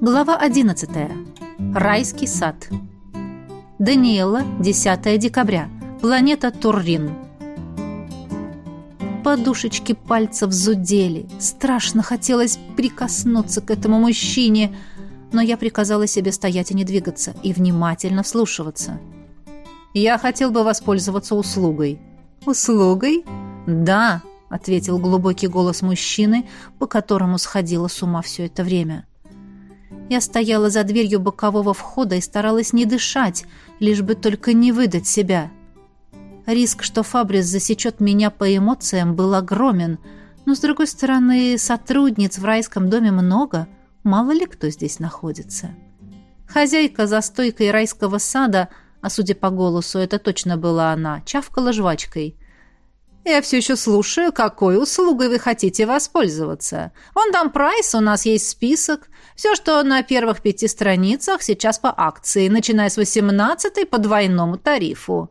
Глава 11. Райский сад. Даниэла, 10 декабря. Планета Туррин. Подушечки пальцев зудели. Страшно хотелось прикоснуться к этому мужчине, но я приказала себе стоять и не двигаться, и внимательно вслушиваться. «Я хотел бы воспользоваться услугой». «Услугой?» «Да», — ответил глубокий голос мужчины, по которому сходила с ума все это время. Я стояла за дверью бокового входа и старалась не дышать, лишь бы только не выдать себя. Риск, что Фабрис засечет меня по эмоциям, был огромен, но, с другой стороны, сотрудниц в райском доме много, мало ли кто здесь находится. Хозяйка за стойкой райского сада, а судя по голосу, это точно была она, чавкала жвачкой — я все еще слушаю, какой услугой вы хотите воспользоваться. Вон там прайс, у нас есть список. Все, что на первых пяти страницах, сейчас по акции, начиная с восемнадцатой по двойному тарифу.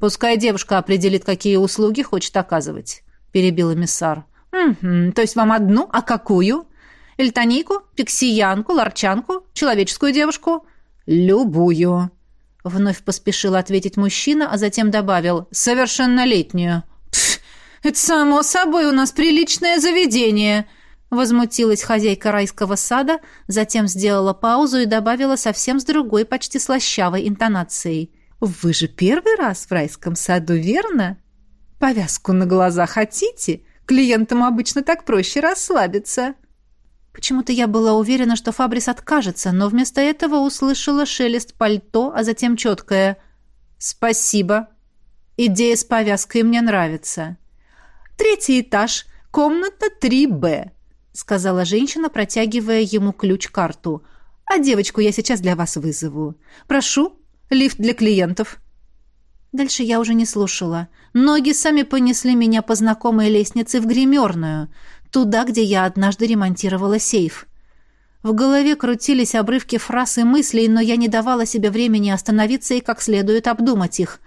Пускай девушка определит, какие услуги хочет оказывать, перебил эмиссар. Угу, то есть вам одну, а какую? Эльтонийку, пиксиянку, ларчанку, человеческую девушку? Любую. Вновь поспешил ответить мужчина, а затем добавил «совершеннолетнюю». «Пф, это само собой у нас приличное заведение», Возмутилась хозяйка райского сада, затем сделала паузу и добавила совсем с другой, почти слащавой интонацией. «Вы же первый раз в райском саду, верно? Повязку на глаза хотите? Клиентам обычно так проще расслабиться». Почему-то я была уверена, что Фабрис откажется, но вместо этого услышала шелест пальто, а затем четкое «Спасибо. Идея с повязкой мне нравится». «Третий этаж, комната 3Б», — сказала женщина, протягивая ему ключ-карту. «А девочку я сейчас для вас вызову. Прошу, лифт для клиентов». Дальше я уже не слушала. Ноги сами понесли меня по знакомой лестнице в гримерную — Туда, где я однажды ремонтировала сейф. В голове крутились обрывки фраз и мыслей, но я не давала себе времени остановиться и как следует обдумать их.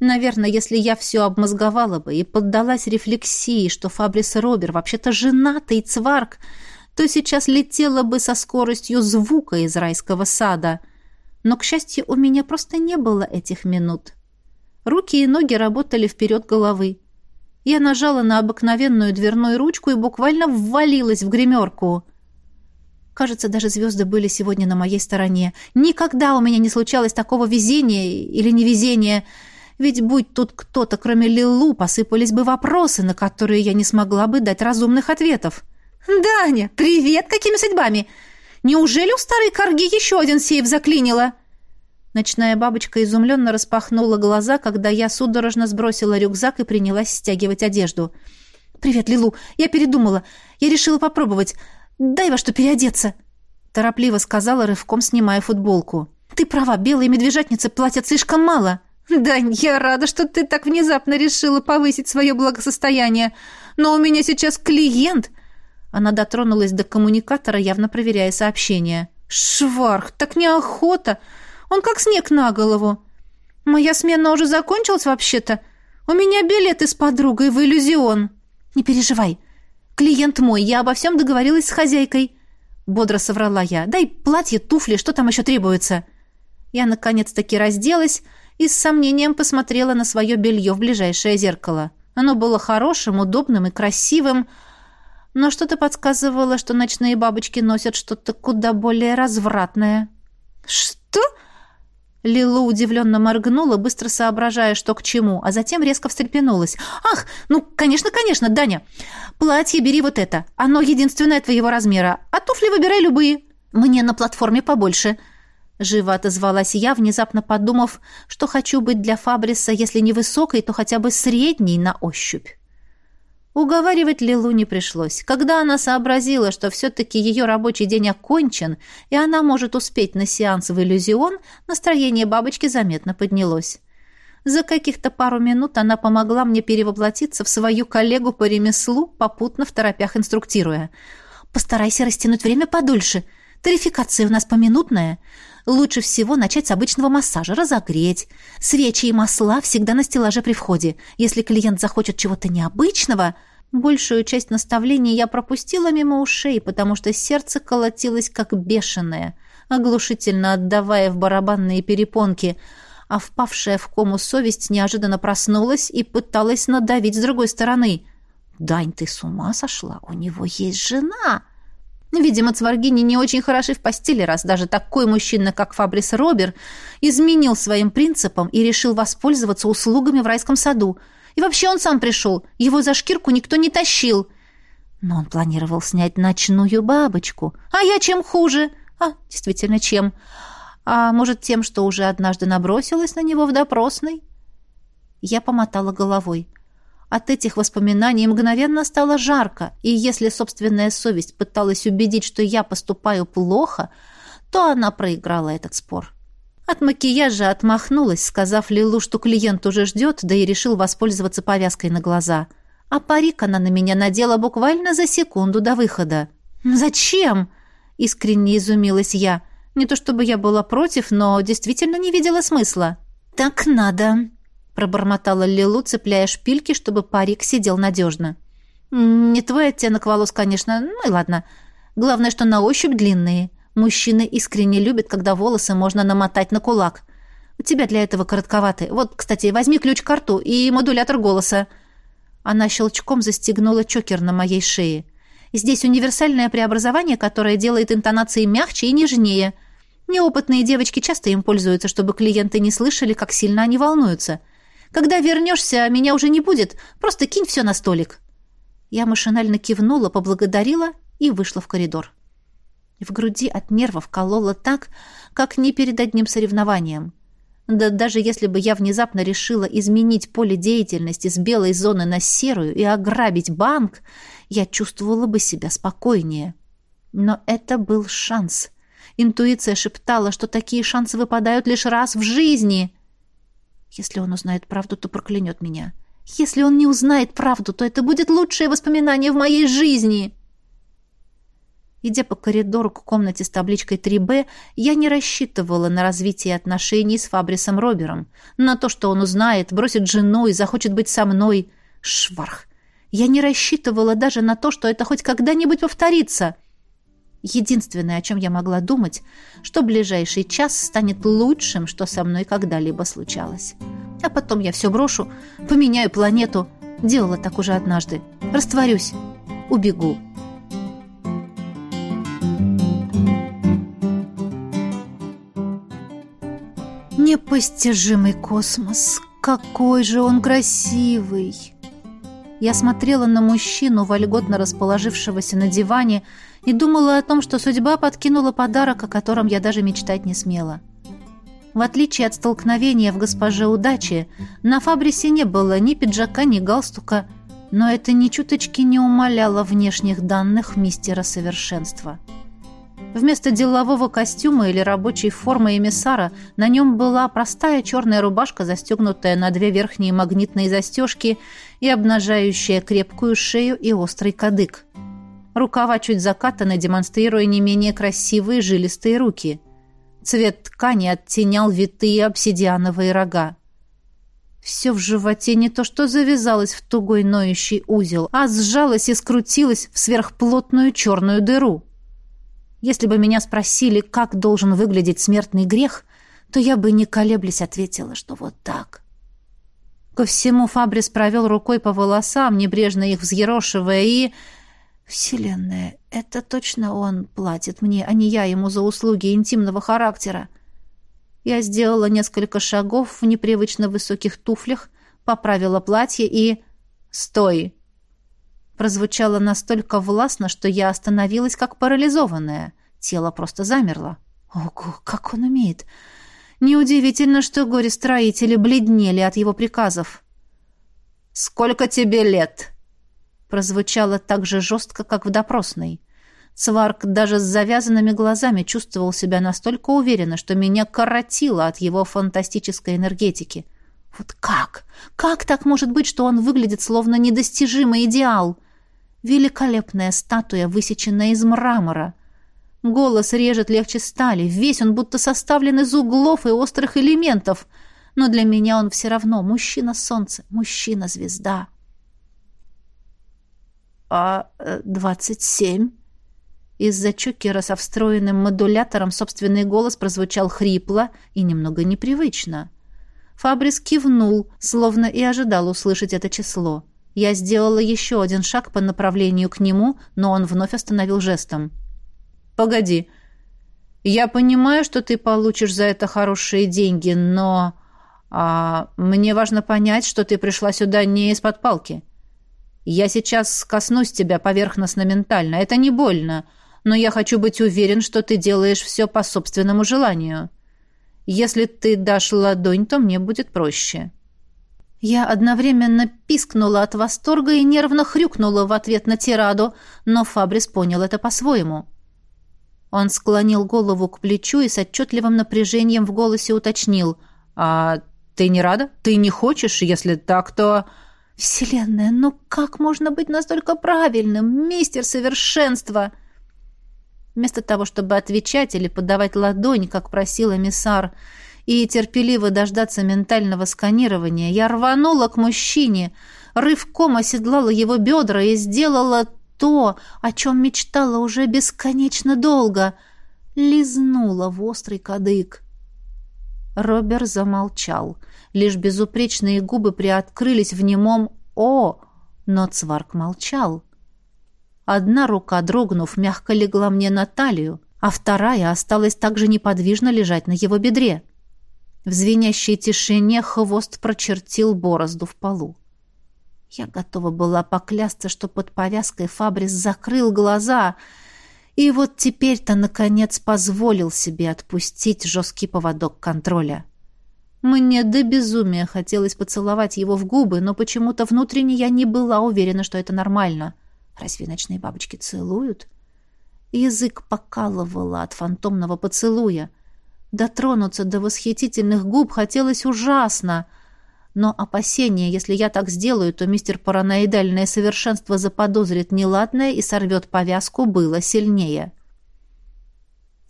Наверное, если я все обмозговала бы и поддалась рефлексии, что Фабрис Робер вообще-то женатый цварк, то сейчас летела бы со скоростью звука из райского сада. Но, к счастью, у меня просто не было этих минут. Руки и ноги работали вперед головы. Я нажала на обыкновенную дверную ручку и буквально ввалилась в гримерку. Кажется, даже звезды были сегодня на моей стороне. Никогда у меня не случалось такого везения или невезения. Ведь будь тут кто-то, кроме Лилу, посыпались бы вопросы, на которые я не смогла бы дать разумных ответов. «Даня, привет! Какими судьбами? Неужели у старой корги еще один сейф заклинило?» Ночная бабочка изумленно распахнула глаза, когда я судорожно сбросила рюкзак и принялась стягивать одежду. «Привет, Лилу. Я передумала. Я решила попробовать. Дай во что переодеться!» Торопливо сказала, рывком снимая футболку. «Ты права, белые медвежатницы платят слишком мало». «Да, я рада, что ты так внезапно решила повысить свое благосостояние. Но у меня сейчас клиент...» Она дотронулась до коммуникатора, явно проверяя сообщение. «Шварх, так неохота!» Он как снег на голову. Моя смена уже закончилась вообще-то. У меня билеты с подругой в иллюзион. Не переживай. Клиент мой, я обо всем договорилась с хозяйкой. Бодро соврала я. Дай платье, туфли, что там еще требуется. Я наконец-таки разделась и с сомнением посмотрела на свое белье в ближайшее зеркало. Оно было хорошим, удобным и красивым, но что-то подсказывало, что ночные бабочки носят что-то куда более развратное. «Что?» Лилу удивленно моргнула, быстро соображая, что к чему, а затем резко встрепенулась. «Ах, ну, конечно, конечно, Даня! Платье бери вот это. Оно единственное твоего размера. А туфли выбирай любые. Мне на платформе побольше». Живо отозвалась я, внезапно подумав, что хочу быть для Фабриса, если не высокой, то хотя бы средней на ощупь. Уговаривать Лилу не пришлось. Когда она сообразила, что все-таки ее рабочий день окончен, и она может успеть на сеанс в иллюзион, настроение бабочки заметно поднялось. За каких-то пару минут она помогла мне перевоплотиться в свою коллегу по ремеслу, попутно в торопях инструктируя. «Постарайся растянуть время подольше. Тарификация у нас поминутная. Лучше всего начать с обычного массажа, разогреть. Свечи и масла всегда на стеллаже при входе. Если клиент захочет чего-то необычного...» Большую часть наставлений я пропустила мимо ушей, потому что сердце колотилось как бешеное, оглушительно отдавая в барабанные перепонки, а впавшая в кому совесть неожиданно проснулась и пыталась надавить с другой стороны. «Дань, ты с ума сошла? У него есть жена!» Видимо, цваргини не очень хороши в постели, раз даже такой мужчина, как Фабрис Робер, изменил своим принципам и решил воспользоваться услугами в райском саду. И вообще он сам пришел, его за шкирку никто не тащил. Но он планировал снять ночную бабочку. А я чем хуже? А, действительно, чем? А может, тем, что уже однажды набросилась на него в допросной? Я помотала головой. От этих воспоминаний мгновенно стало жарко, и если собственная совесть пыталась убедить, что я поступаю плохо, то она проиграла этот спор. От макияжа отмахнулась, сказав Лилу, что клиент уже ждет, да и решил воспользоваться повязкой на глаза. А парик она на меня надела буквально за секунду до выхода. «Зачем?» — искренне изумилась я. Не то чтобы я была против, но действительно не видела смысла. «Так надо», пробормотала Лилу, цепляя шпильки, чтобы парик сидел надежно. «Не твой оттенок волос, конечно, ну и ладно. Главное, что на ощупь длинные. Мужчины искренне любят, когда волосы можно намотать на кулак. У тебя для этого коротковаты. Вот, кстати, возьми ключ-карту и модулятор голоса». Она щелчком застегнула чокер на моей шее. «Здесь универсальное преобразование, которое делает интонации мягче и нежнее. Неопытные девочки часто им пользуются, чтобы клиенты не слышали, как сильно они волнуются. Когда вернешься, меня уже не будет. Просто кинь все на столик». Я машинально кивнула, поблагодарила и вышла в коридор. В груди от нервов кололо так, как не перед одним соревнованием. Да даже если бы я внезапно решила изменить поле деятельности с белой зоны на серую и ограбить банк, я чувствовала бы себя спокойнее. Но это был шанс. Интуиция шептала, что такие шансы выпадают лишь раз в жизни. Если он узнает правду, то проклянет меня. Если он не узнает правду, то это будет лучшее воспоминание в моей жизни. Идя по коридору к комнате с табличкой 3Б, я не рассчитывала на развитие отношений с Фабрисом Робером, на то, что он узнает, бросит жену и захочет быть со мной. Шварх! Я не рассчитывала даже на то, что это хоть когда-нибудь повторится — Единственное, о чем я могла думать, что ближайший час станет лучшим, что со мной когда-либо случалось. А потом я все брошу, поменяю планету. Делала так уже однажды. Растворюсь. Убегу. Непостижимый космос. Какой же он красивый! Я смотрела на мужчину, вольготно расположившегося на диване, и думала о том, что судьба подкинула подарок, о котором я даже мечтать не смела. В отличие от столкновения в «Госпоже удачи», на Фабрисе не было ни пиджака, ни галстука, но это ни чуточки не умаляло внешних данных мистера совершенства. Вместо делового костюма или рабочей формы эмиссара на нем была простая черная рубашка, застегнутая на две верхние магнитные застежки и обнажающая крепкую шею и острый кадык. Рукава чуть закатаны, демонстрируя не менее красивые жилистые руки. Цвет ткани оттенял витые обсидиановые рога. Все в животе не то что завязалось в тугой ноющий узел, а сжалось и скрутилось в сверхплотную черную дыру. Если бы меня спросили, как должен выглядеть смертный грех, то я бы не колеблясь ответила, что вот так. Ко всему Фабрис провел рукой по волосам, небрежно их взъерошивая, и Вселенная, это точно он платит мне, а не я ему за услуги интимного характера. Я сделала несколько шагов в непривычно высоких туфлях, поправила платье и... «Стой!» Прозвучало настолько властно, что я остановилась как парализованная. Тело просто замерло. Ого, как он умеет! Неудивительно, что горе-строители бледнели от его приказов. «Сколько тебе лет?» Прозвучало так же жестко, как в допросной. Цварк даже с завязанными глазами чувствовал себя настолько уверенно, что меня коротило от его фантастической энергетики. Вот как? Как так может быть, что он выглядит словно недостижимый идеал? Великолепная статуя, высеченная из мрамора. Голос режет легче стали, весь он будто составлен из углов и острых элементов. Но для меня он все равно мужчина-солнце, мужчина-звезда. А двадцать семь?» Из-за чокера со встроенным модулятором собственный голос прозвучал хрипло и немного непривычно. Фабрис кивнул, словно и ожидал услышать это число. Я сделала еще один шаг по направлению к нему, но он вновь остановил жестом. «Погоди. Я понимаю, что ты получишь за это хорошие деньги, но... А, мне важно понять, что ты пришла сюда не из-под палки. Я сейчас коснусь тебя поверхностно-ментально. Это не больно, но я хочу быть уверен, что ты делаешь все по собственному желанию. Если ты дашь ладонь, то мне будет проще». Я одновременно пискнула от восторга и нервно хрюкнула в ответ на тираду, но Фабрис понял это по-своему. Он склонил голову к плечу и с отчетливым напряжением в голосе уточнил. «А ты не рада? Ты не хочешь? Если так, то...» «Вселенная, ну как можно быть настолько правильным, мистер совершенства?» Вместо того, чтобы отвечать или подавать ладонь, как просил эмиссар, и терпеливо дождаться ментального сканирования, я рванула к мужчине, рывком оседлала его бедра и сделала то, о чем мечтала уже бесконечно долго, лизнула в острый кадык. Робер замолчал. Лишь безупречные губы приоткрылись в немом «О!», но Цварк молчал. Одна рука, дрогнув, мягко легла мне на талию, а вторая осталась также неподвижно лежать на его бедре. В звенящей тишине хвост прочертил борозду в полу. Я готова была поклясться, что под повязкой Фабрис закрыл глаза, и вот теперь-то, наконец, позволил себе отпустить жесткий поводок контроля. Мне до безумия хотелось поцеловать его в губы, но почему-то внутренне я не была уверена, что это нормально — Разве ночные бабочки целуют? Язык покалывало от фантомного поцелуя. Дотронуться до восхитительных губ хотелось ужасно. Но опасение, если я так сделаю, то мистер параноидальное совершенство заподозрит неладное и сорвет повязку, было сильнее.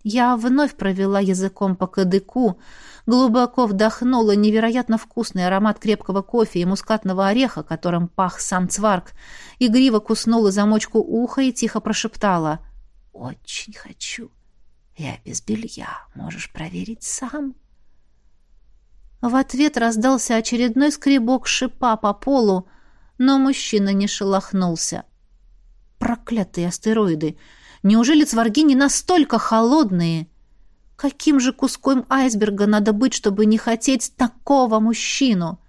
Я вновь провела языком по кадыку, глубоко вдохнула невероятно вкусный аромат крепкого кофе и мускатного ореха, которым пах сам цварк, игриво куснула замочку уха и тихо прошептала «Очень хочу. Я без белья. Можешь проверить сам». В ответ раздался очередной скребок шипа по полу, но мужчина не шелохнулся. Проклятые астероиды! Неужели цварги не настолько холодные? Каким же куском айсберга надо быть, чтобы не хотеть такого мужчину?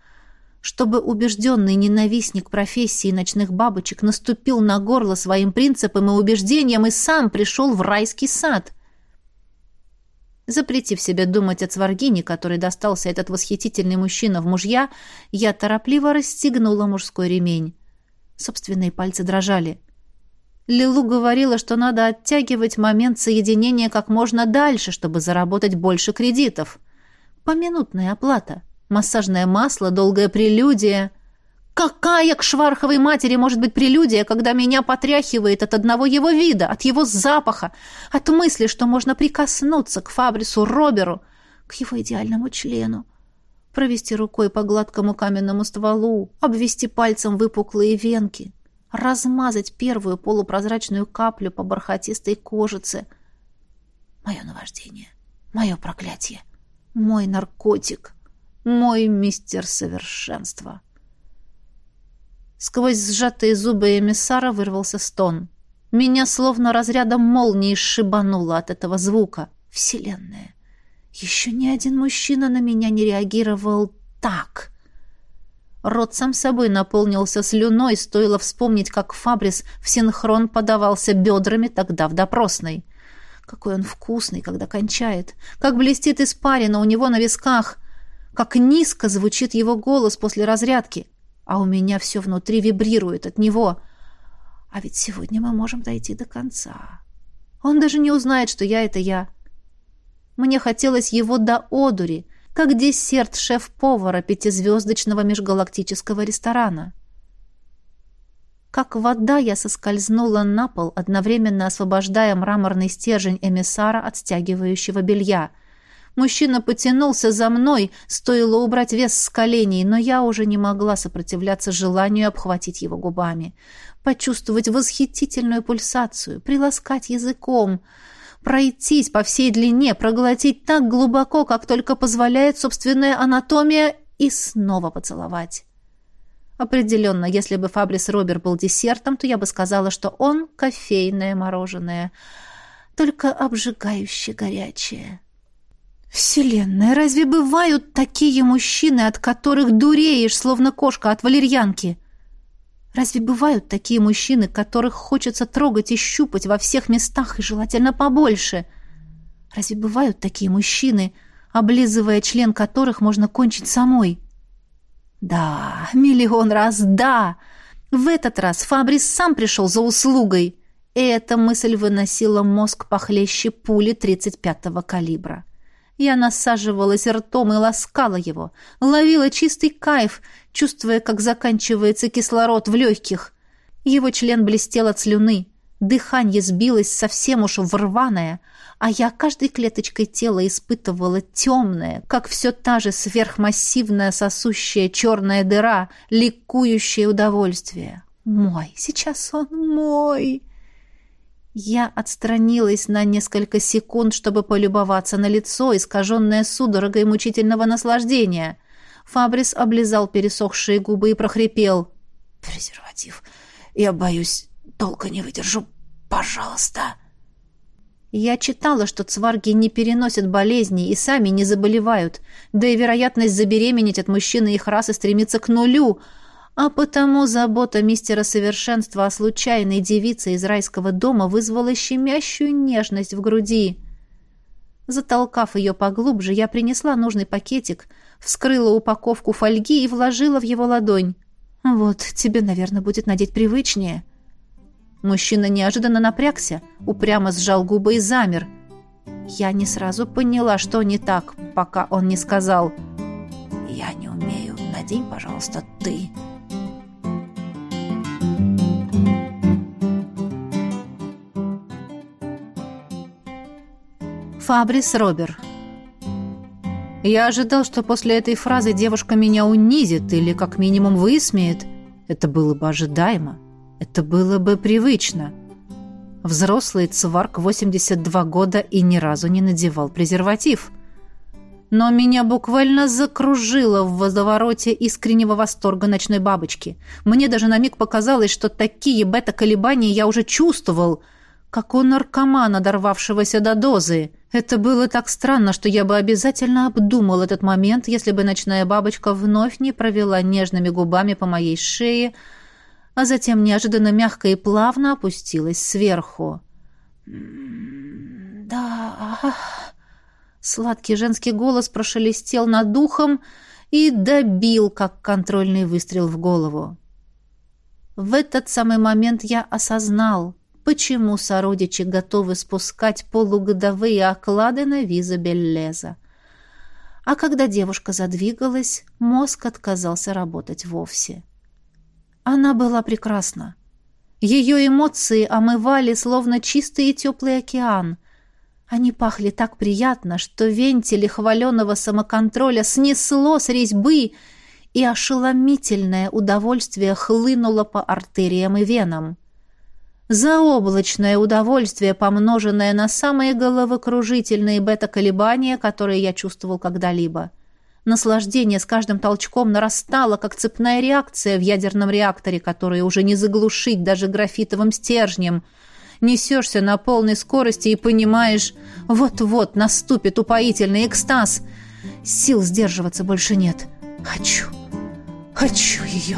Чтобы убежденный ненавистник профессии ночных бабочек наступил на горло своим принципам и убеждениям и сам пришел в райский сад. Запретив себе думать о цваргине, который достался этот восхитительный мужчина в мужья, я торопливо расстегнула мужской ремень. Собственные пальцы дрожали. Лилу говорила, что надо оттягивать момент соединения как можно дальше, чтобы заработать больше кредитов. Поминутная оплата. Массажное масло, долгая прелюдия. Какая к шварховой матери может быть прелюдия, когда меня потряхивает от одного его вида, от его запаха, от мысли, что можно прикоснуться к Фабрису Роберу, к его идеальному члену, провести рукой по гладкому каменному стволу, обвести пальцем выпуклые венки, размазать первую полупрозрачную каплю по бархатистой кожице. Мое наваждение, мое проклятие, мой наркотик, мой мистер совершенства. Сквозь сжатые зубы эмиссара вырвался стон. Меня словно разрядом молнии шибануло от этого звука. Вселенная. Еще ни один мужчина на меня не реагировал так. Рот сам собой наполнился слюной, стоило вспомнить, как Фабрис в синхрон подавался бедрами тогда в допросной. Какой он вкусный, когда кончает. Как блестит испарина у него на висках. Как низко звучит его голос после разрядки. А у меня все внутри вибрирует от него. А ведь сегодня мы можем дойти до конца. Он даже не узнает, что я — это я. Мне хотелось его до одури — как десерт шеф-повара пятизвездочного межгалактического ресторана. Как вода я соскользнула на пол, одновременно освобождая мраморный стержень эмиссара от стягивающего белья. Мужчина потянулся за мной, стоило убрать вес с коленей, но я уже не могла сопротивляться желанию обхватить его губами, почувствовать восхитительную пульсацию, приласкать языком, пройтись по всей длине, проглотить так глубоко, как только позволяет собственная анатомия, и снова поцеловать. Определенно, если бы Фабрис Робер был десертом, то я бы сказала, что он кофейное мороженое, только обжигающе горячее. Вселенная, разве бывают такие мужчины, от которых дуреешь, словно кошка от валерьянки? Разве бывают такие мужчины, которых хочется трогать и щупать во всех местах и желательно побольше? Разве бывают такие мужчины, облизывая член которых можно кончить самой? Да, миллион раз да. В этот раз Фабрис сам пришел за услугой. И эта мысль выносила мозг похлеще пули 35-го калибра. Я насаживалась ртом и ласкала его, ловила чистый кайф, чувствуя, как заканчивается кислород в легких. Его член блестел от слюны, дыхание сбилось совсем уж в рваное, а я каждой клеточкой тела испытывала темное, как все та же сверхмассивная сосущая черная дыра, ликующее удовольствие. Мой, сейчас он мой. Я отстранилась на несколько секунд, чтобы полюбоваться на лицо, искаженное судорогой мучительного наслаждения. Фабрис облизал пересохшие губы и прохрипел. «Презерватив. Я боюсь, долго не выдержу. Пожалуйста». Я читала, что цварги не переносят болезней и сами не заболевают, да и вероятность забеременеть от мужчины их расы стремится к нулю — а потому забота мистера Совершенства о случайной девице из райского дома вызвала щемящую нежность в груди. Затолкав ее поглубже, я принесла нужный пакетик, вскрыла упаковку фольги и вложила в его ладонь. «Вот, тебе, наверное, будет надеть привычнее». Мужчина неожиданно напрягся, упрямо сжал губы и замер. Я не сразу поняла, что не так, пока он не сказал «Я не умею, надень, пожалуйста, ты». Фабрис Робер. Я ожидал, что после этой фразы девушка меня унизит или как минимум высмеет. Это было бы ожидаемо. Это было бы привычно. Взрослый цварк 82 года и ни разу не надевал презерватив. Но меня буквально закружило в водовороте искреннего восторга ночной бабочки. Мне даже на миг показалось, что такие бета-колебания я уже чувствовал – как у наркомана, дорвавшегося до дозы. Это было так странно, что я бы обязательно обдумал этот момент, если бы ночная бабочка вновь не провела нежными губами по моей шее, а затем неожиданно мягко и плавно опустилась сверху. «Да...» Сладкий женский голос прошелестел над духом и добил, как контрольный выстрел в голову. В этот самый момент я осознал — почему сородичи готовы спускать полугодовые оклады на виза Беллеза. А когда девушка задвигалась, мозг отказался работать вовсе. Она была прекрасна. Ее эмоции омывали, словно чистый и теплый океан. Они пахли так приятно, что вентили хваленого самоконтроля снесло с резьбы, и ошеломительное удовольствие хлынуло по артериям и венам. Заоблачное удовольствие, помноженное на самые головокружительные бета-колебания, которые я чувствовал когда-либо. Наслаждение с каждым толчком нарастало, как цепная реакция в ядерном реакторе, который уже не заглушить даже графитовым стержнем. Несешься на полной скорости и понимаешь, вот-вот наступит упоительный экстаз. Сил сдерживаться больше нет. Хочу, хочу ее».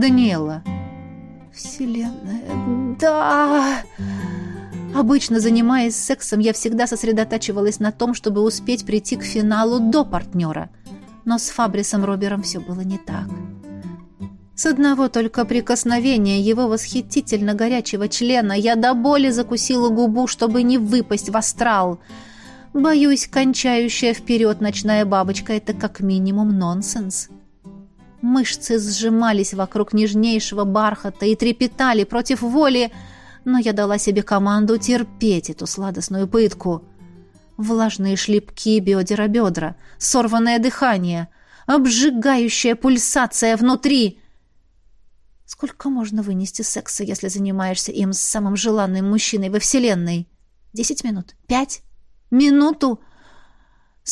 Даниэла. Вселенная, да! Обычно, занимаясь сексом, я всегда сосредотачивалась на том, чтобы успеть прийти к финалу до партнера. Но с Фабрисом Робером все было не так. С одного только прикосновения его восхитительно горячего члена я до боли закусила губу, чтобы не выпасть в астрал. Боюсь, кончающая вперед ночная бабочка — это как минимум нонсенс. Мышцы сжимались вокруг нежнейшего бархата и трепетали против воли, но я дала себе команду терпеть эту сладостную пытку. Влажные шлепки бедера бедра, сорванное дыхание, обжигающая пульсация внутри. Сколько можно вынести секса, если занимаешься им с самым желанным мужчиной во Вселенной? Десять минут? Пять? Минуту?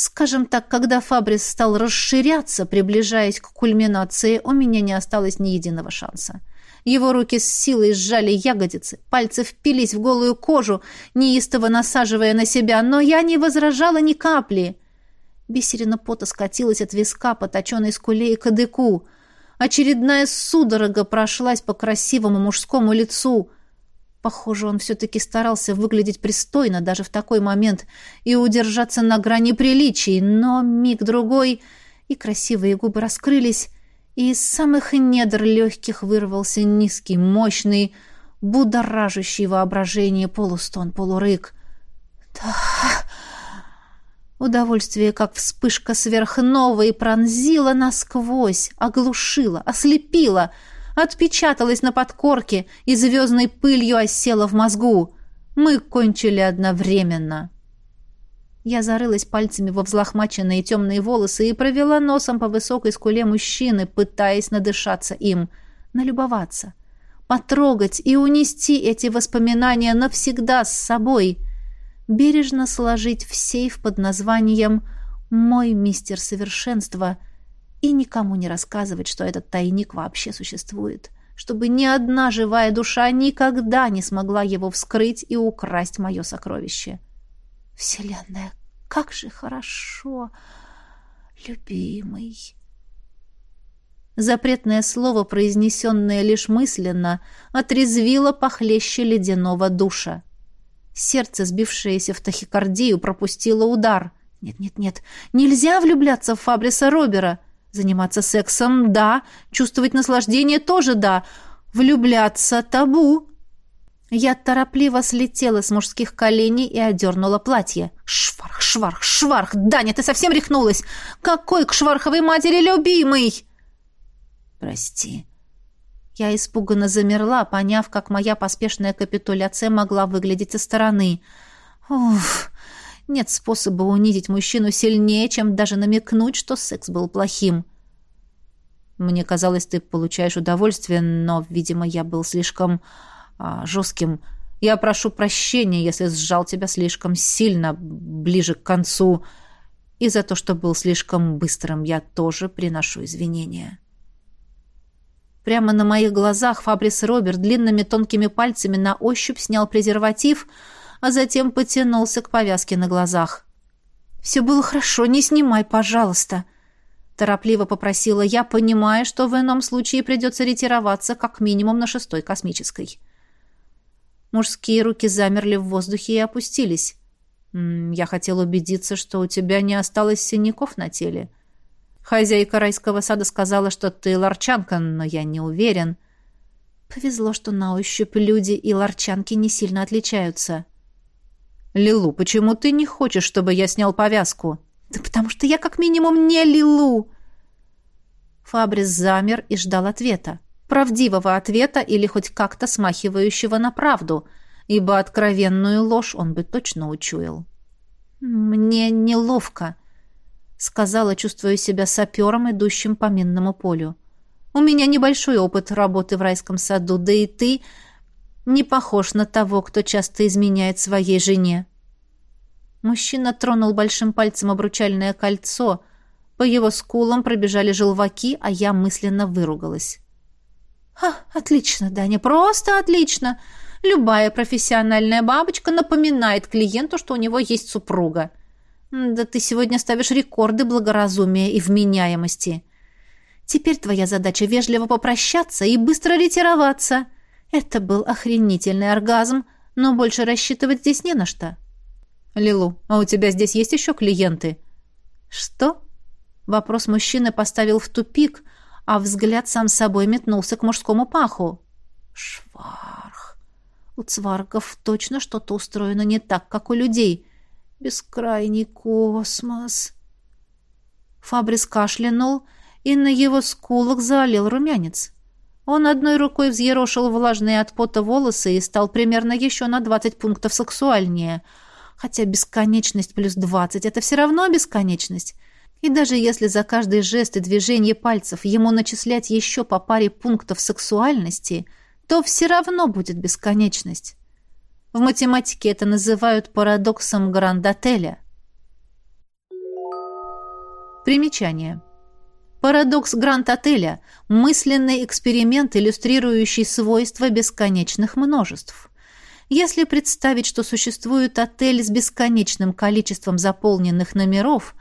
Скажем так, когда Фабрис стал расширяться, приближаясь к кульминации, у меня не осталось ни единого шанса. Его руки с силой сжали ягодицы, пальцы впились в голую кожу, неистово насаживая на себя, но я не возражала ни капли. Бисерина пота скатилась от виска по точенной скуле и кадыку. Очередная судорога прошлась по красивому мужскому лицу — Похоже, он все-таки старался выглядеть пристойно даже в такой момент и удержаться на грани приличий, но миг-другой, и красивые губы раскрылись, и из самых недр легких вырвался низкий, мощный, будоражащий воображение полустон-полурык. «Да...» Удовольствие, как вспышка сверхновой, пронзило насквозь, оглушило, ослепило — отпечаталась на подкорке и звездной пылью осела в мозгу. Мы кончили одновременно. Я зарылась пальцами во взлохмаченные темные волосы и провела носом по высокой скуле мужчины, пытаясь надышаться им, налюбоваться, потрогать и унести эти воспоминания навсегда с собой, бережно сложить в сейф под названием «Мой мистер совершенства», и никому не рассказывать, что этот тайник вообще существует, чтобы ни одна живая душа никогда не смогла его вскрыть и украсть мое сокровище. Вселенная, как же хорошо, любимый. Запретное слово, произнесенное лишь мысленно, отрезвило похлеще ледяного душа. Сердце, сбившееся в тахикардию, пропустило удар. Нет-нет-нет, нельзя влюбляться в Фабриса Робера. Заниматься сексом – да. Чувствовать наслаждение – тоже да. Влюбляться – табу. Я торопливо слетела с мужских коленей и одернула платье. «Шварх, шварх, шварх! Даня, ты совсем рехнулась? Какой к шварховой матери любимый?» «Прости». Я испуганно замерла, поняв, как моя поспешная капитуляция могла выглядеть со стороны. «Уф, нет способа унизить мужчину сильнее, чем даже намекнуть, что секс был плохим. Мне казалось, ты получаешь удовольствие, но, видимо, я был слишком а, жестким. Я прошу прощения, если сжал тебя слишком сильно, ближе к концу. И за то, что был слишком быстрым, я тоже приношу извинения. Прямо на моих глазах Фабрис Роберт длинными тонкими пальцами на ощупь снял презерватив — а затем потянулся к повязке на глазах. «Все было хорошо, не снимай, пожалуйста», — торопливо попросила я, понимая, что в ином случае придется ретироваться как минимум на шестой космической. Мужские руки замерли в воздухе и опустились. «Я хотел убедиться, что у тебя не осталось синяков на теле. Хозяйка райского сада сказала, что ты ларчанка, но я не уверен». Повезло, что на ощупь люди и ларчанки не сильно отличаются. «Лилу, почему ты не хочешь, чтобы я снял повязку?» «Да потому что я как минимум не Лилу!» Фабрис замер и ждал ответа. Правдивого ответа или хоть как-то смахивающего на правду, ибо откровенную ложь он бы точно учуял. «Мне неловко», — сказала, чувствуя себя сапером, идущим по минному полю. «У меня небольшой опыт работы в райском саду, да и ты не похож на того, кто часто изменяет своей жене. Мужчина тронул большим пальцем обручальное кольцо. По его скулам пробежали желваки, а я мысленно выругалась. «Ха, отлично, Даня, просто отлично! Любая профессиональная бабочка напоминает клиенту, что у него есть супруга. Да ты сегодня ставишь рекорды благоразумия и вменяемости. Теперь твоя задача вежливо попрощаться и быстро ретироваться». Это был охренительный оргазм, но больше рассчитывать здесь не на что. «Лилу, а у тебя здесь есть еще клиенты?» «Что?» Вопрос мужчины поставил в тупик, а взгляд сам собой метнулся к мужскому паху. «Шварх! У цваргов точно что-то устроено не так, как у людей. Бескрайний космос!» Фабрис кашлянул и на его скулах залил румянец. Он одной рукой взъерошил влажные от пота волосы и стал примерно еще на 20 пунктов сексуальнее. Хотя бесконечность плюс 20 — это все равно бесконечность. И даже если за каждый жест и движение пальцев ему начислять еще по паре пунктов сексуальности, то все равно будет бесконечность. В математике это называют парадоксом Гранд-отеля. Примечание. Парадокс Гранд-отеля – мысленный эксперимент, иллюстрирующий свойства бесконечных множеств. Если представить, что существует отель с бесконечным количеством заполненных номеров,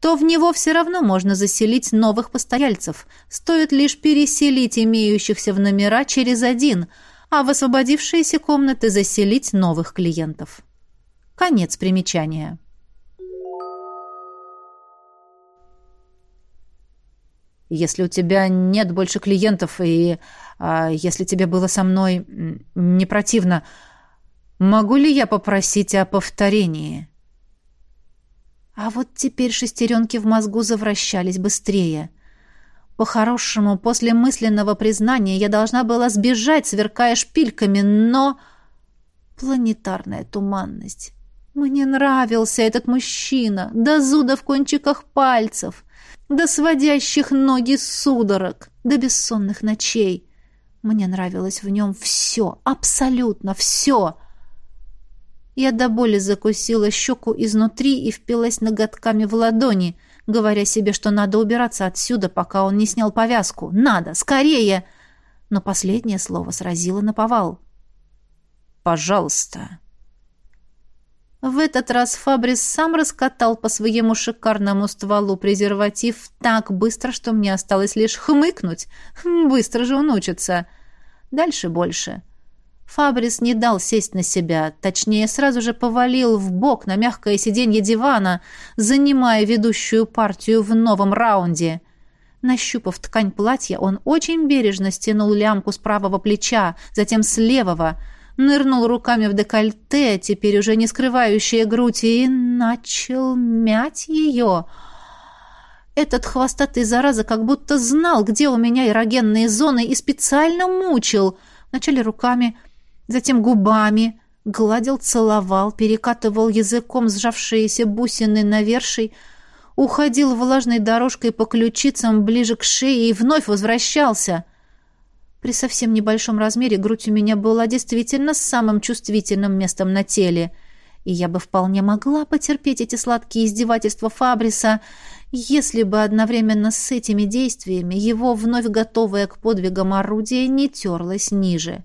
то в него все равно можно заселить новых постояльцев, стоит лишь переселить имеющихся в номера через один, а в освободившиеся комнаты заселить новых клиентов. Конец примечания. Если у тебя нет больше клиентов, и а, если тебе было со мной не противно, могу ли я попросить о повторении?» А вот теперь шестеренки в мозгу завращались быстрее. По-хорошему, после мысленного признания я должна была сбежать, сверкая шпильками, но... Планетарная туманность. Мне нравился этот мужчина, до зуда в кончиках пальцев до сводящих ноги судорог, до бессонных ночей. Мне нравилось в нем все, абсолютно все. Я до боли закусила щеку изнутри и впилась ноготками в ладони, говоря себе, что надо убираться отсюда, пока он не снял повязку. Надо, скорее! Но последнее слово сразило на повал. «Пожалуйста», в этот раз Фабрис сам раскатал по своему шикарному стволу презерватив так быстро, что мне осталось лишь хмыкнуть. Хм, быстро же он учится. Дальше больше. Фабрис не дал сесть на себя, точнее, сразу же повалил в бок на мягкое сиденье дивана, занимая ведущую партию в новом раунде. Нащупав ткань платья, он очень бережно стянул лямку с правого плеча, затем с левого — нырнул руками в декольте, теперь уже не скрывающее грудь, и начал мять ее. Этот хвостатый зараза как будто знал, где у меня эрогенные зоны, и специально мучил. Вначале руками, затем губами, гладил, целовал, перекатывал языком сжавшиеся бусины навершей, уходил влажной дорожкой по ключицам ближе к шее и вновь возвращался — при совсем небольшом размере грудь у меня была действительно самым чувствительным местом на теле, и я бы вполне могла потерпеть эти сладкие издевательства Фабриса, если бы одновременно с этими действиями его вновь готовое к подвигам орудие не терлось ниже.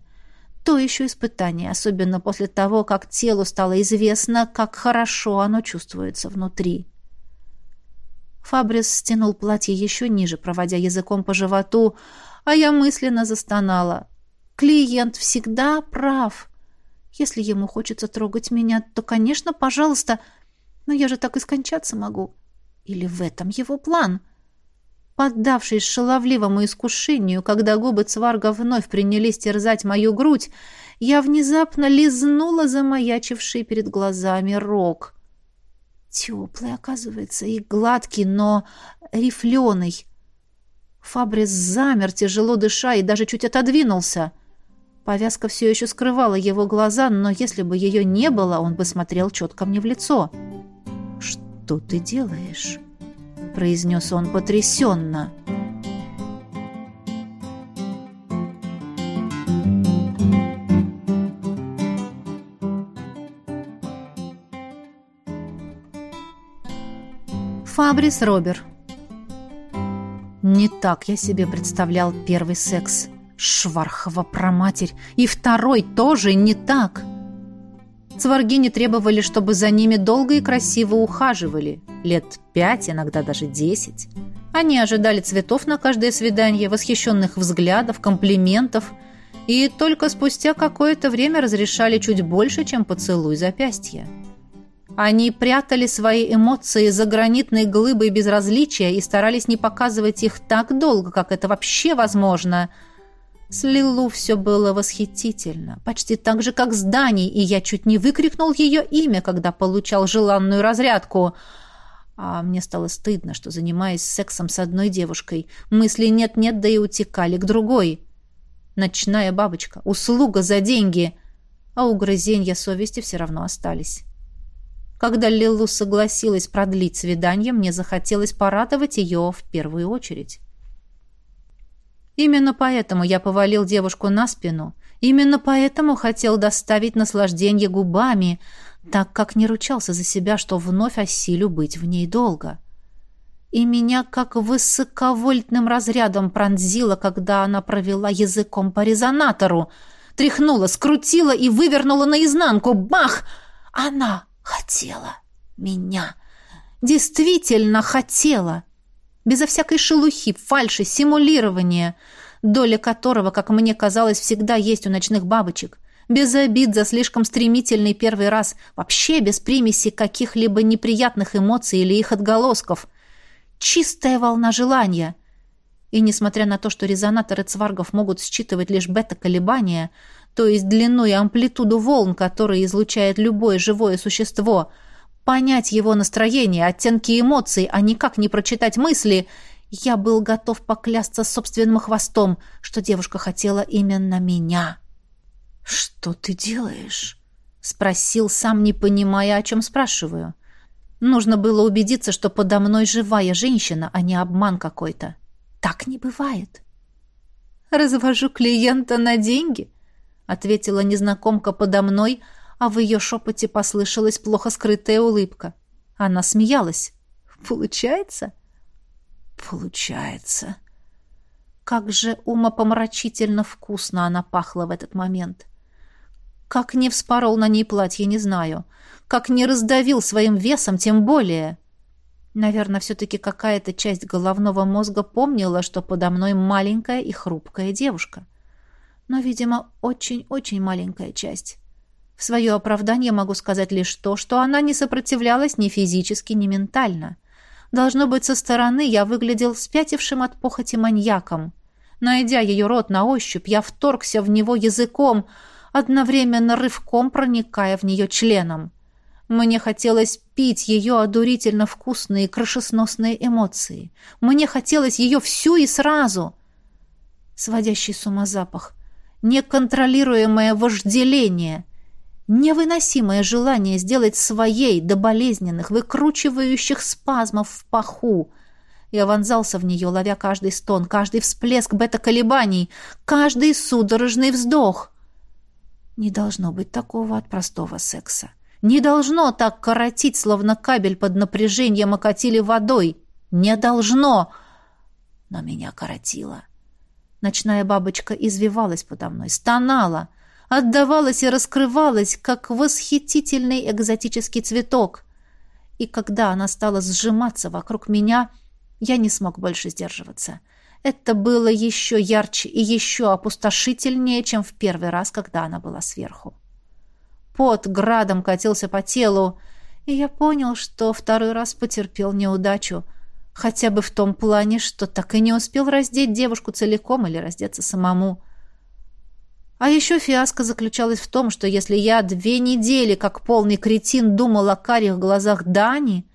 То еще испытание, особенно после того, как телу стало известно, как хорошо оно чувствуется внутри. Фабрис стянул платье еще ниже, проводя языком по животу, а я мысленно застонала. Клиент всегда прав. Если ему хочется трогать меня, то, конечно, пожалуйста, но я же так и скончаться могу. Или в этом его план? Поддавшись шаловливому искушению, когда губы Цварга вновь принялись терзать мою грудь, я внезапно лизнула замаячивший перед глазами рог. Теплый, оказывается, и гладкий, но рифленый. Фабрис замер, тяжело дыша, и даже чуть отодвинулся. Повязка все еще скрывала его глаза, но если бы ее не было, он бы смотрел четко мне в лицо. «Что ты делаешь?» — произнес он потрясенно. Фабрис Робер не так я себе представлял первый секс. Швархова проматерь. И второй тоже не так. Цваргини требовали, чтобы за ними долго и красиво ухаживали. Лет пять, иногда даже десять. Они ожидали цветов на каждое свидание, восхищенных взглядов, комплиментов. И только спустя какое-то время разрешали чуть больше, чем поцелуй запястья. Они прятали свои эмоции за гранитной глыбой безразличия и старались не показывать их так долго, как это вообще возможно. С Лилу все было восхитительно, почти так же, как с Даней, и я чуть не выкрикнул ее имя, когда получал желанную разрядку. А мне стало стыдно, что, занимаясь сексом с одной девушкой, мысли нет-нет, да и утекали к другой. Ночная бабочка, услуга за деньги, а угрызенья совести все равно остались. Когда Лилу согласилась продлить свидание, мне захотелось порадовать ее в первую очередь. Именно поэтому я повалил девушку на спину. Именно поэтому хотел доставить наслаждение губами, так как не ручался за себя, что вновь осилю быть в ней долго. И меня как высоковольтным разрядом пронзило, когда она провела языком по резонатору, тряхнула, скрутила и вывернула наизнанку. Бах! Она хотела меня. Действительно хотела безо всякой шелухи, фальши, симулирования, доля которого, как мне казалось, всегда есть у ночных бабочек. Без обид за слишком стремительный первый раз, вообще без примеси каких-либо неприятных эмоций или их отголосков. Чистая волна желания. И несмотря на то, что резонаторы цваргов могут считывать лишь бета-колебания, то есть длину и амплитуду волн, которые излучает любое живое существо – понять его настроение, оттенки эмоций, а никак не прочитать мысли, я был готов поклясться собственным хвостом, что девушка хотела именно меня. «Что ты делаешь?» — спросил, сам не понимая, о чем спрашиваю. Нужно было убедиться, что подо мной живая женщина, а не обман какой-то. Так не бывает. «Развожу клиента на деньги», — ответила незнакомка подо мной, — а в ее шепоте послышалась плохо скрытая улыбка. Она смеялась. «Получается?» «Получается». Как же умопомрачительно вкусно она пахла в этот момент. Как не вспорол на ней платье, не знаю. Как не раздавил своим весом, тем более. Наверное, все-таки какая-то часть головного мозга помнила, что подо мной маленькая и хрупкая девушка. Но, видимо, очень-очень маленькая часть. В свое оправдание могу сказать лишь то, что она не сопротивлялась ни физически, ни ментально. Должно быть, со стороны я выглядел спятившим от похоти маньяком. Найдя ее рот на ощупь, я вторгся в него языком, одновременно рывком проникая в нее членом. Мне хотелось пить ее одурительно вкусные крышесносные эмоции. Мне хотелось ее всю и сразу. Сводящий с ума запах. Неконтролируемое вожделение — Невыносимое желание сделать своей до болезненных, выкручивающих спазмов в паху. Я вонзался в нее, ловя каждый стон, каждый всплеск бета-колебаний, каждый судорожный вздох. Не должно быть такого от простого секса. Не должно так коротить, словно кабель под напряжением окатили водой. Не должно. Но меня коротило. Ночная бабочка извивалась подо мной, стонала — отдавалась и раскрывалась, как восхитительный экзотический цветок. И когда она стала сжиматься вокруг меня, я не смог больше сдерживаться. Это было еще ярче и еще опустошительнее, чем в первый раз, когда она была сверху. Пот градом катился по телу, и я понял, что второй раз потерпел неудачу, хотя бы в том плане, что так и не успел раздеть девушку целиком или раздеться самому. А еще фиаско заключалась в том, что если я две недели, как полный кретин, думал о карих глазах Дани,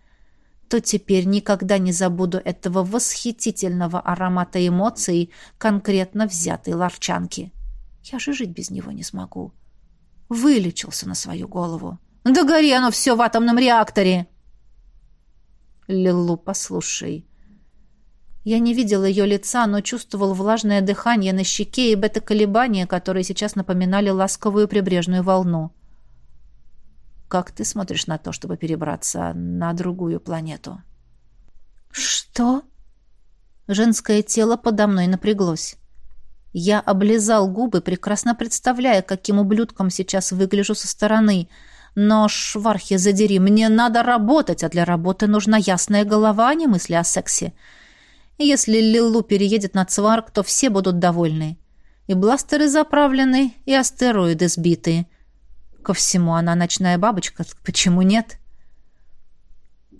то теперь никогда не забуду этого восхитительного аромата эмоций конкретно взятой ларчанки. Я же жить без него не смогу. Вылечился на свою голову. Да гори оно все в атомном реакторе! Лилу, послушай, я не видел ее лица, но чувствовал влажное дыхание на щеке и бета-колебания, которые сейчас напоминали ласковую прибрежную волну. «Как ты смотришь на то, чтобы перебраться на другую планету?» «Что?» Женское тело подо мной напряглось. Я облизал губы, прекрасно представляя, каким ублюдком сейчас выгляжу со стороны. Но, швархи задери, мне надо работать, а для работы нужна ясная голова, а не мысли о сексе. Если Лилу переедет на Цварк, то все будут довольны. И бластеры заправлены, и астероиды сбиты. Ко всему она ночная бабочка, почему нет?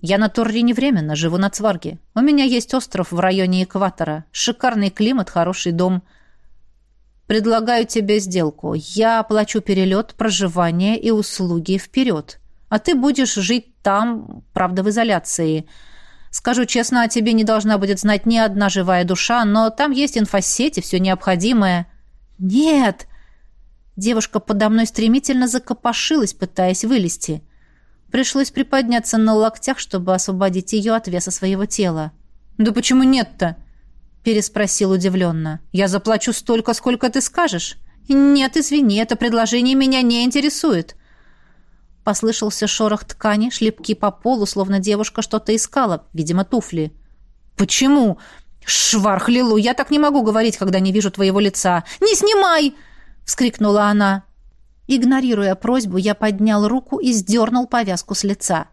Я на Торрине временно, живу на Цварге. У меня есть остров в районе экватора. Шикарный климат, хороший дом. Предлагаю тебе сделку. Я оплачу перелет, проживание и услуги вперед. А ты будешь жить там, правда, в изоляции. Скажу честно, о тебе не должна будет знать ни одна живая душа, но там есть инфосеть и все необходимое». «Нет!» Девушка подо мной стремительно закопошилась, пытаясь вылезти. Пришлось приподняться на локтях, чтобы освободить ее от веса своего тела. «Да почему нет-то?» — переспросил удивленно. «Я заплачу столько, сколько ты скажешь». «Нет, извини, это предложение меня не интересует». Послышался шорох ткани, шлепки по полу, словно девушка что-то искала, видимо, туфли. «Почему?» «Шварх, Лилу, я так не могу говорить, когда не вижу твоего лица!» «Не снимай!» — вскрикнула она. Игнорируя просьбу, я поднял руку и сдернул повязку с лица.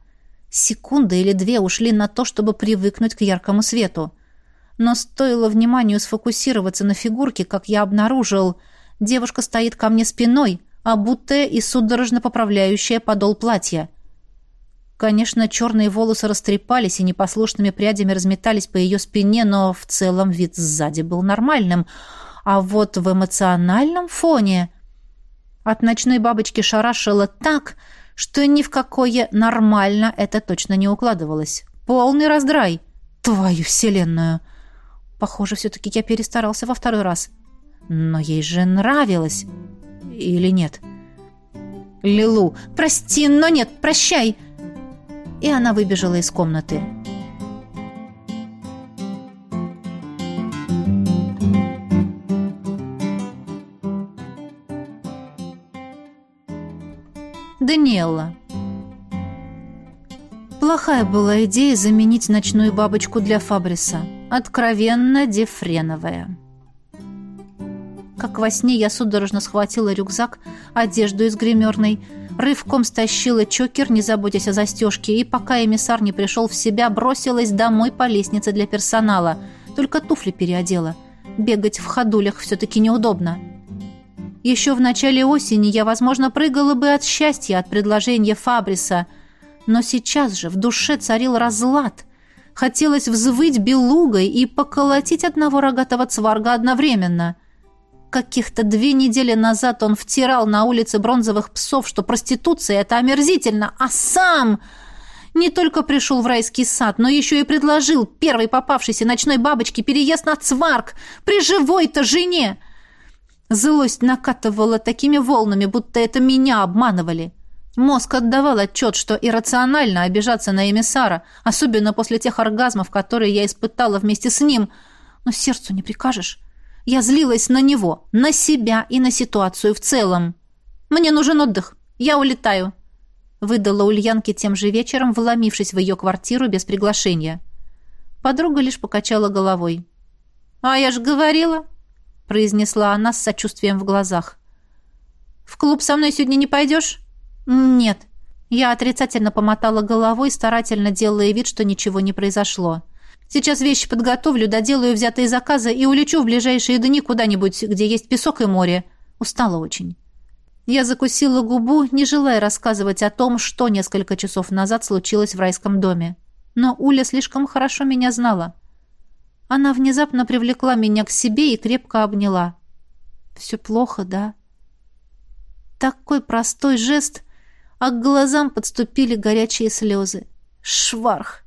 Секунда или две ушли на то, чтобы привыкнуть к яркому свету. Но стоило вниманию сфокусироваться на фигурке, как я обнаружил, девушка стоит ко мне спиной, обутая и судорожно поправляющая подол платья. Конечно, черные волосы растрепались и непослушными прядями разметались по ее спине, но в целом вид сзади был нормальным. А вот в эмоциональном фоне... От ночной бабочки шарашило так, что ни в какое нормально это точно не укладывалось. Полный раздрай. Твою вселенную! Похоже, все-таки я перестарался во второй раз. Но ей же нравилось. Или нет? Лилу, прости, но нет, прощай! И она выбежала из комнаты. Даниэлла. Плохая была идея заменить ночную бабочку для Фабриса. Откровенно дефреновая. Как во сне я судорожно схватила рюкзак, одежду из гримерной, рывком стащила чокер, не заботясь о застежке, и пока эмиссар не пришел в себя, бросилась домой по лестнице для персонала. Только туфли переодела. Бегать в ходулях все-таки неудобно. Еще в начале осени я, возможно, прыгала бы от счастья от предложения Фабриса, но сейчас же в душе царил разлад. Хотелось взвыть белугой и поколотить одного рогатого цварга одновременно. Каких-то две недели назад он втирал на улице бронзовых псов, что проституция — это омерзительно, а сам не только пришел в райский сад, но еще и предложил первой попавшейся ночной бабочке переезд на цварг при живой-то жене. Злость накатывала такими волнами, будто это меня обманывали. Мозг отдавал отчет, что иррационально обижаться на эмиссара, особенно после тех оргазмов, которые я испытала вместе с ним. Но сердцу не прикажешь. Я злилась на него, на себя и на ситуацию в целом. «Мне нужен отдых. Я улетаю», — выдала Ульянке тем же вечером, вломившись в ее квартиру без приглашения. Подруга лишь покачала головой. «А я же говорила», произнесла она с сочувствием в глазах. «В клуб со мной сегодня не пойдешь?» «Нет». Я отрицательно помотала головой, старательно делая вид, что ничего не произошло. «Сейчас вещи подготовлю, доделаю взятые заказы и улечу в ближайшие дни куда-нибудь, где есть песок и море. Устала очень». Я закусила губу, не желая рассказывать о том, что несколько часов назад случилось в райском доме. Но Уля слишком хорошо меня знала. Она внезапно привлекла меня к себе и крепко обняла. «Все плохо, да?» Такой простой жест, а к глазам подступили горячие слезы. «Шварх!»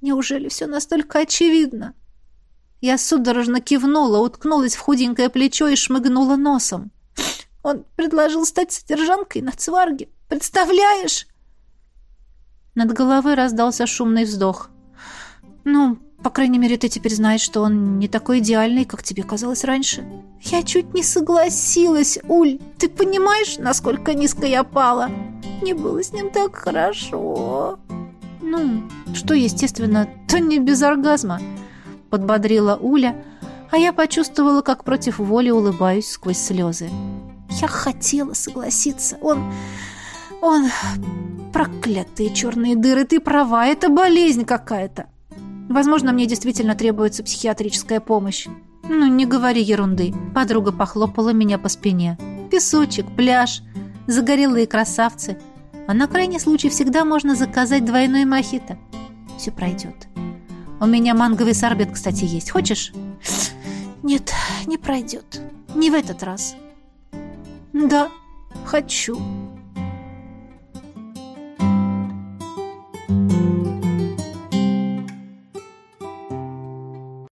«Неужели все настолько очевидно?» Я судорожно кивнула, уткнулась в худенькое плечо и шмыгнула носом. «Он предложил стать содержанкой на цварге. Представляешь?» Над головой раздался шумный вздох. «Ну, по крайней мере, ты теперь знаешь, что он не такой идеальный, как тебе казалось раньше. Я чуть не согласилась, Уль. Ты понимаешь, насколько низко я пала? Не было с ним так хорошо. Ну, что, естественно, то не без оргазма, подбодрила Уля, а я почувствовала, как против воли улыбаюсь сквозь слезы. Я хотела согласиться. Он... он... Проклятые черные дыры, ты права, это болезнь какая-то. Возможно, мне действительно требуется психиатрическая помощь. Ну, не говори ерунды. Подруга похлопала меня по спине. Песочек, пляж, загорелые красавцы. А на крайний случай всегда можно заказать двойной мохито. Все пройдет. У меня манговый сорбет, кстати, есть. Хочешь? Нет, не пройдет. Не в этот раз. Да, хочу.